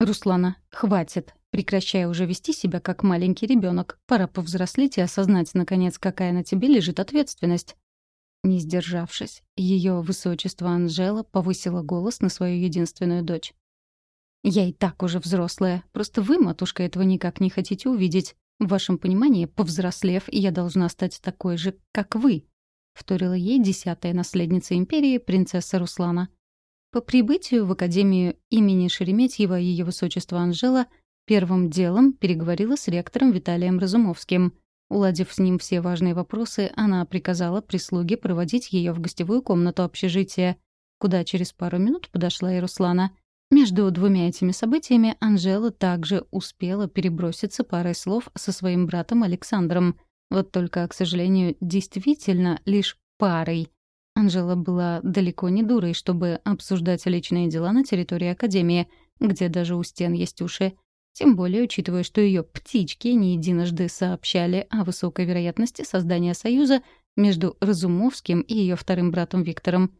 «Руслана, хватит. Прекращай уже вести себя как маленький ребенок. Пора повзрослеть и осознать, наконец, какая на тебе лежит ответственность». Не сдержавшись, ее высочество Анжела повысила голос на свою единственную дочь. «Я и так уже взрослая. Просто вы, матушка, этого никак не хотите увидеть. В вашем понимании, повзрослев, я должна стать такой же, как вы», — вторила ей десятая наследница империи, принцесса Руслана. По прибытию в Академию имени Шереметьева ее высочество Анжела первым делом переговорила с ректором Виталием Разумовским. Уладив с ним все важные вопросы, она приказала прислуге проводить ее в гостевую комнату общежития, куда через пару минут подошла и Руслана. Между двумя этими событиями Анжела также успела переброситься парой слов со своим братом Александром. Вот только, к сожалению, действительно лишь парой. Анжела была далеко не дурой, чтобы обсуждать личные дела на территории Академии, где даже у стен есть уши. Тем более, учитывая, что ее птички не единожды сообщали о высокой вероятности создания союза между Разумовским и ее вторым братом Виктором.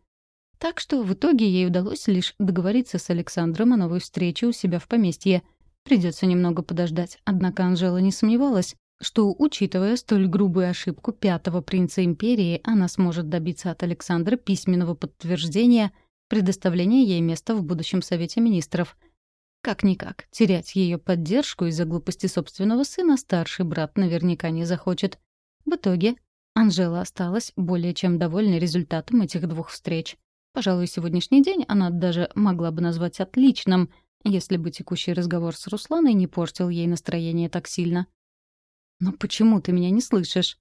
Так что в итоге ей удалось лишь договориться с Александром о новой встрече у себя в поместье. Придется немного подождать, однако Анжела не сомневалась, что, учитывая столь грубую ошибку пятого принца империи, она сможет добиться от Александра письменного подтверждения предоставления ей места в будущем Совете Министров. Как-никак, терять ее поддержку из-за глупости собственного сына старший брат наверняка не захочет. В итоге Анжела осталась более чем довольна результатом этих двух встреч. Пожалуй, сегодняшний день она даже могла бы назвать отличным, если бы текущий разговор с Русланой не портил ей настроение так сильно. «Но почему ты меня не слышишь?»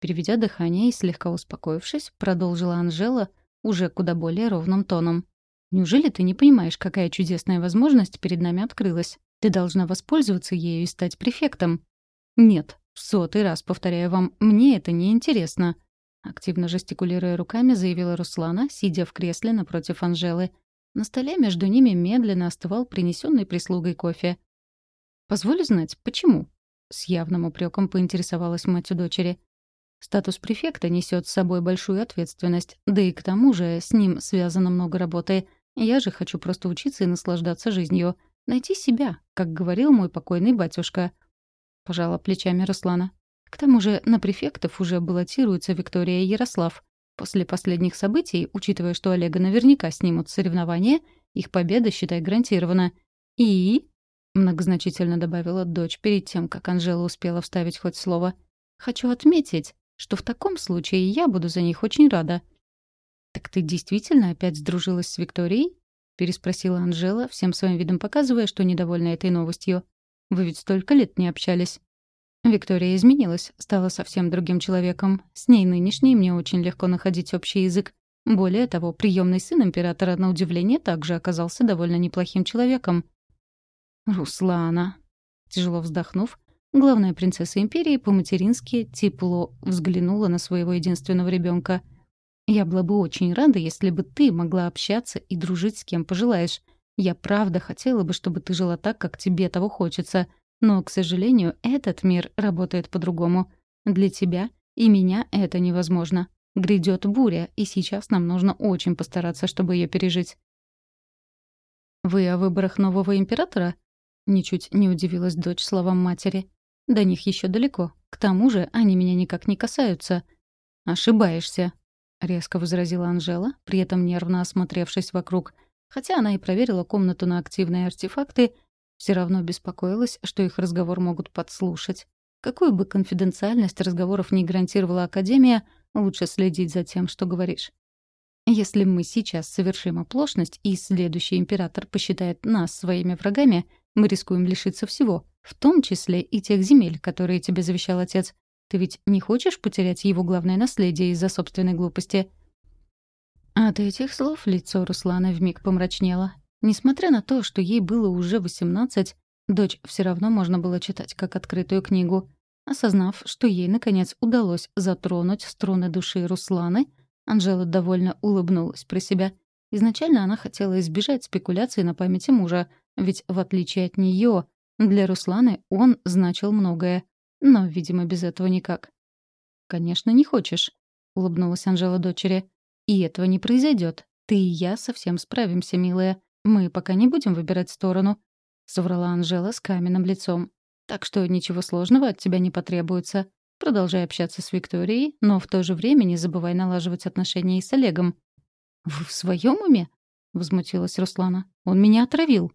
Переведя дыхание и слегка успокоившись, продолжила Анжела уже куда более ровным тоном. «Неужели ты не понимаешь, какая чудесная возможность перед нами открылась? Ты должна воспользоваться ею и стать префектом». «Нет, в сотый раз повторяю вам, мне это не интересно. Активно жестикулируя руками, заявила Руслана, сидя в кресле напротив Анжелы. На столе между ними медленно остывал принесенный прислугой кофе. «Позволю знать, почему?» С явным упреком поинтересовалась мать у дочери. Статус префекта несет с собой большую ответственность, да и к тому же с ним связано много работы. Я же хочу просто учиться и наслаждаться жизнью. Найти себя, как говорил мой покойный батюшка. Пожала плечами Руслана. К тому же на префектов уже баллотируется Виктория Ярослав. После последних событий, учитывая, что Олега наверняка снимут соревнования, их победа, считай, гарантирована. И... Многозначительно добавила дочь перед тем, как Анжела успела вставить хоть слово. «Хочу отметить, что в таком случае я буду за них очень рада». «Так ты действительно опять сдружилась с Викторией?» — переспросила Анжела, всем своим видом показывая, что недовольна этой новостью. «Вы ведь столько лет не общались». Виктория изменилась, стала совсем другим человеком. С ней нынешней мне очень легко находить общий язык. Более того, приемный сын императора, на удивление, также оказался довольно неплохим человеком. «Руслана», тяжело вздохнув, главная принцесса империи по-матерински тепло взглянула на своего единственного ребенка. «Я была бы очень рада, если бы ты могла общаться и дружить с кем пожелаешь. Я правда хотела бы, чтобы ты жила так, как тебе того хочется». Но, к сожалению, этот мир работает по-другому. Для тебя и меня это невозможно. Грядет буря, и сейчас нам нужно очень постараться, чтобы ее пережить. «Вы о выборах нового императора?» Ничуть не удивилась дочь словам матери. «До них еще далеко. К тому же они меня никак не касаются». «Ошибаешься», — резко возразила Анжела, при этом нервно осмотревшись вокруг. Хотя она и проверила комнату на активные артефакты, все равно беспокоилась, что их разговор могут подслушать. Какую бы конфиденциальность разговоров не гарантировала Академия, лучше следить за тем, что говоришь. Если мы сейчас совершим оплошность, и следующий император посчитает нас своими врагами, мы рискуем лишиться всего, в том числе и тех земель, которые тебе завещал отец. Ты ведь не хочешь потерять его главное наследие из-за собственной глупости?» От этих слов лицо Руслана вмиг помрачнело. Несмотря на то, что ей было уже 18, дочь все равно можно было читать как открытую книгу. Осознав, что ей, наконец, удалось затронуть струны души Русланы, Анжела довольно улыбнулась про себя. Изначально она хотела избежать спекуляций на памяти мужа, ведь, в отличие от нее, для Русланы он значил многое. Но, видимо, без этого никак. «Конечно, не хочешь», — улыбнулась Анжела дочери. «И этого не произойдет. Ты и я совсем справимся, милая. Мы пока не будем выбирать сторону. соврала Анжела с каменным лицом. «Так что ничего сложного от тебя не потребуется. Продолжай общаться с Викторией, но в то же время не забывай налаживать отношения и с Олегом». «Вы в своем уме?» — возмутилась Руслана. «Он меня отравил».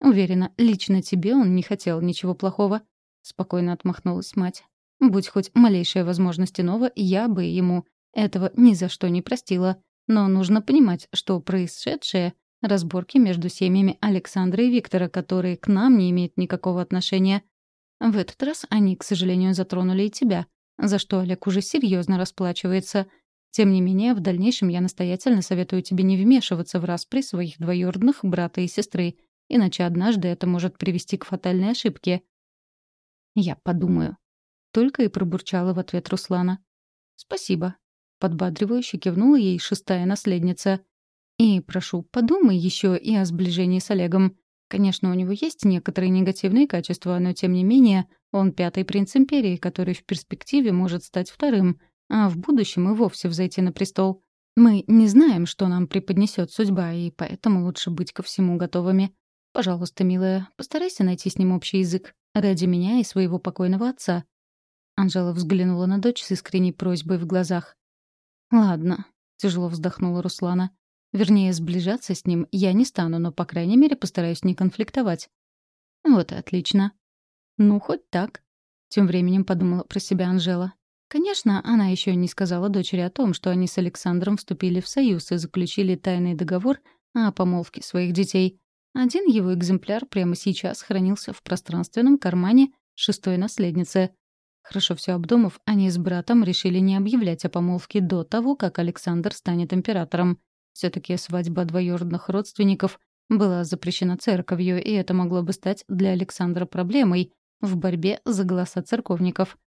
«Уверена, лично тебе он не хотел ничего плохого», — спокойно отмахнулась мать. «Будь хоть малейшая возможность иного, я бы ему этого ни за что не простила. Но нужно понимать, что происшедшее — разборки между семьями Александра и Виктора, которые к нам не имеют никакого отношения. В этот раз они, к сожалению, затронули и тебя, за что Олег уже серьезно расплачивается. Тем не менее, в дальнейшем я настоятельно советую тебе не вмешиваться в распри своих двоюродных брата и сестры, иначе однажды это может привести к фатальной ошибке. Я подумаю. Только и пробурчала в ответ Руслана. Спасибо. Подбадривающе кивнула ей шестая наследница. И прошу, подумай еще и о сближении с Олегом. Конечно, у него есть некоторые негативные качества, но тем не менее он пятый принц империи, который в перспективе может стать вторым, а в будущем и вовсе взойти на престол. Мы не знаем, что нам преподнесет судьба, и поэтому лучше быть ко всему готовыми. Пожалуйста, милая, постарайся найти с ним общий язык. Ради меня и своего покойного отца. Анжела взглянула на дочь с искренней просьбой в глазах. «Ладно», — тяжело вздохнула Руслана. «Вернее, сближаться с ним я не стану, но, по крайней мере, постараюсь не конфликтовать». «Вот и отлично». «Ну, хоть так», — тем временем подумала про себя Анжела. Конечно, она еще не сказала дочери о том, что они с Александром вступили в союз и заключили тайный договор о помолвке своих детей. Один его экземпляр прямо сейчас хранился в пространственном кармане шестой наследницы. Хорошо все обдумав, они с братом решили не объявлять о помолвке до того, как Александр станет императором. все таки свадьба двоюродных родственников была запрещена церковью, и это могло бы стать для Александра проблемой в борьбе за голоса церковников.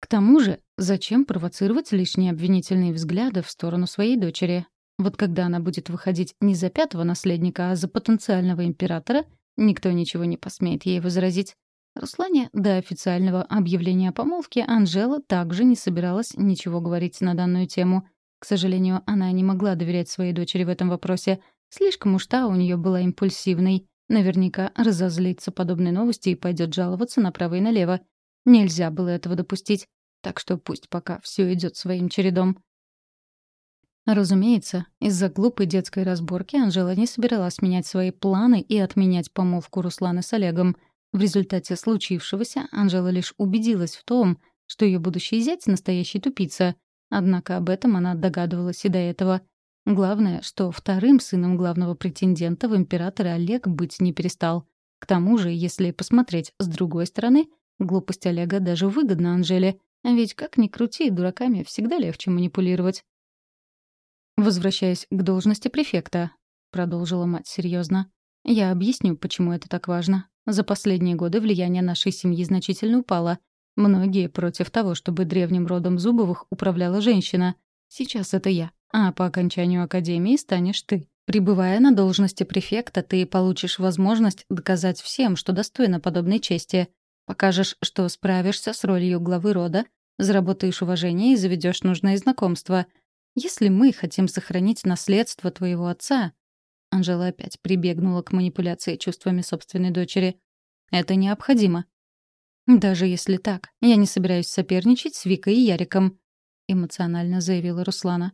К тому же, зачем провоцировать лишние обвинительные взгляды в сторону своей дочери? Вот когда она будет выходить не за пятого наследника, а за потенциального императора, никто ничего не посмеет ей возразить. Руслане до официального объявления о помолвке Анжела также не собиралась ничего говорить на данную тему. К сожалению, она не могла доверять своей дочери в этом вопросе. Слишком уж та у нее была импульсивной. Наверняка разозлится подобной новости и пойдет жаловаться направо и налево. Нельзя было этого допустить. Так что пусть пока все идет своим чередом. Разумеется, из-за глупой детской разборки Анжела не собиралась менять свои планы и отменять помолвку Руслана с Олегом — в результате случившегося Анжела лишь убедилась в том, что ее будущий зять — настоящий тупица. Однако об этом она догадывалась и до этого. Главное, что вторым сыном главного претендента в императоры Олег быть не перестал. К тому же, если посмотреть с другой стороны, глупость Олега даже выгодна Анжеле. Ведь как ни крути, дураками всегда легче манипулировать. «Возвращаясь к должности префекта», — продолжила мать серьезно, — «я объясню, почему это так важно. За последние годы влияние нашей семьи значительно упало. Многие против того, чтобы древним родом Зубовых управляла женщина. Сейчас это я. А по окончанию академии станешь ты. Прибывая на должности префекта, ты получишь возможность доказать всем, что достойна подобной чести. Покажешь, что справишься с ролью главы рода, заработаешь уважение и заведешь нужное знакомство. Если мы хотим сохранить наследство твоего отца, Анжела опять прибегнула к манипуляции чувствами собственной дочери. «Это необходимо». «Даже если так, я не собираюсь соперничать с Викой и Яриком», — эмоционально заявила Руслана.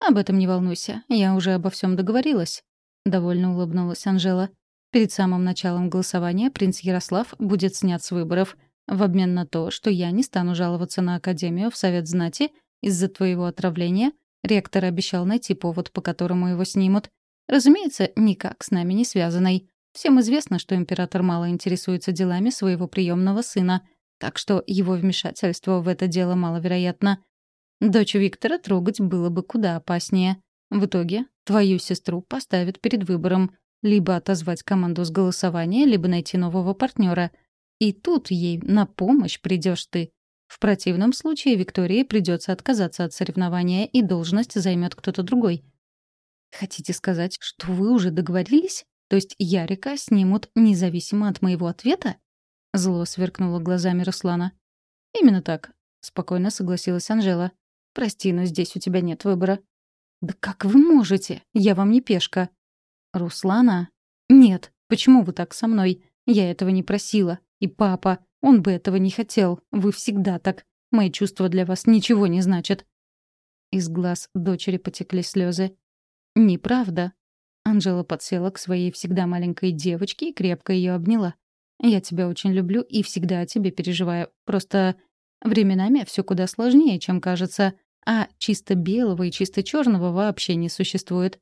«Об этом не волнуйся, я уже обо всем договорилась», — довольно улыбнулась Анжела. «Перед самым началом голосования принц Ярослав будет снят с выборов в обмен на то, что я не стану жаловаться на Академию в Совет Знати из-за твоего отравления. Ректор обещал найти повод, по которому его снимут. Разумеется, никак с нами не связанной. Всем известно, что император мало интересуется делами своего приемного сына, так что его вмешательство в это дело маловероятно. Дочь Виктора трогать было бы куда опаснее. В итоге твою сестру поставят перед выбором либо отозвать команду с голосования, либо найти нового партнера. И тут ей на помощь придешь ты. В противном случае Виктории придется отказаться от соревнования, и должность займет кто-то другой. Хотите сказать, что вы уже договорились? То есть Ярика снимут независимо от моего ответа? Зло сверкнуло глазами Руслана. Именно так, спокойно согласилась Анжела. Прости, но здесь у тебя нет выбора. Да как вы можете? Я вам не пешка. Руслана, «Нет, почему вы так со мной? Я этого не просила. И папа, он бы этого не хотел. Вы всегда так. Мои чувства для вас ничего не значат». Из глаз дочери потекли слезы. «Неправда». Анжела подсела к своей всегда маленькой девочке и крепко ее обняла. «Я тебя очень люблю и всегда о тебе переживаю. Просто временами все куда сложнее, чем кажется, а чисто белого и чисто черного вообще не существует.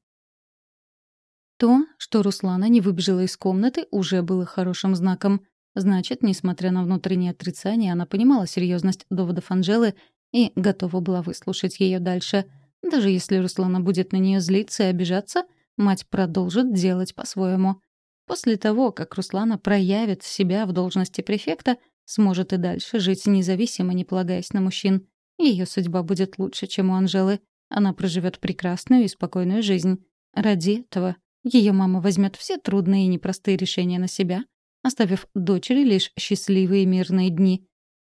То, что Руслана не выбежала из комнаты, уже было хорошим знаком. Значит, несмотря на внутреннее отрицание, она понимала серьезность доводов Анжелы и готова была выслушать ее дальше. Даже если Руслана будет на нее злиться и обижаться, мать продолжит делать по-своему. После того, как Руслана проявит себя в должности префекта, сможет и дальше жить независимо, не полагаясь на мужчин. Ее судьба будет лучше, чем у Анжелы. Она проживет прекрасную и спокойную жизнь. Ради этого ее мама возьмет все трудные и непростые решения на себя, оставив дочери лишь счастливые мирные дни.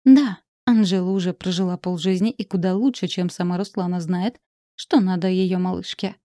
Да, Анжела уже прожила полжизни и куда лучше, чем сама Руслана знает, что надо ее малышке.